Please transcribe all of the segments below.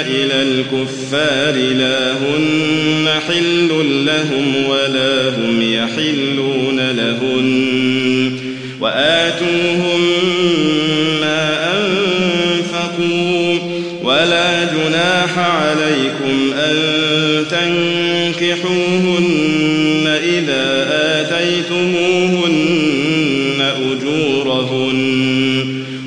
إلى الكفار لا هن حل لهم ولا هم يحلون لهن وآتوهم ما أنفقوا ولا جناح عليكم أن تنكحوهن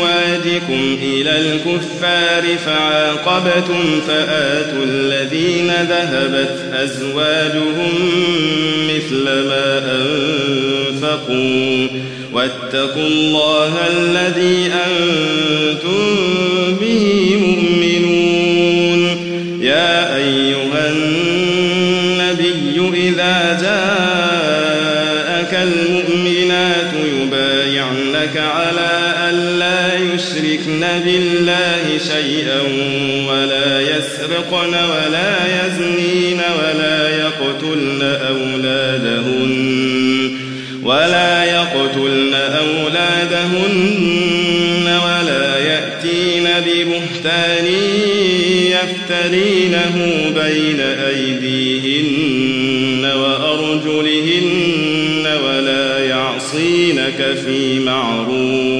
أزواجكم إلى الكفار فعاقبتم فآتوا الذين ذهبت أزواجهم مثل ما أنفقوا واتقوا الله الذي أنتم به مؤمنون يا أيها النبي إذا جاءك المؤمنات يبايعنك على يشركن بالله شيئا ولا يسرقن ولا يزنين ولا يقتلن أولادهن ولا يقتلن أولادهن ولا يأتين ببهتان يفترينه بين أيديهن وأرجلهن ولا يعصينك في معروف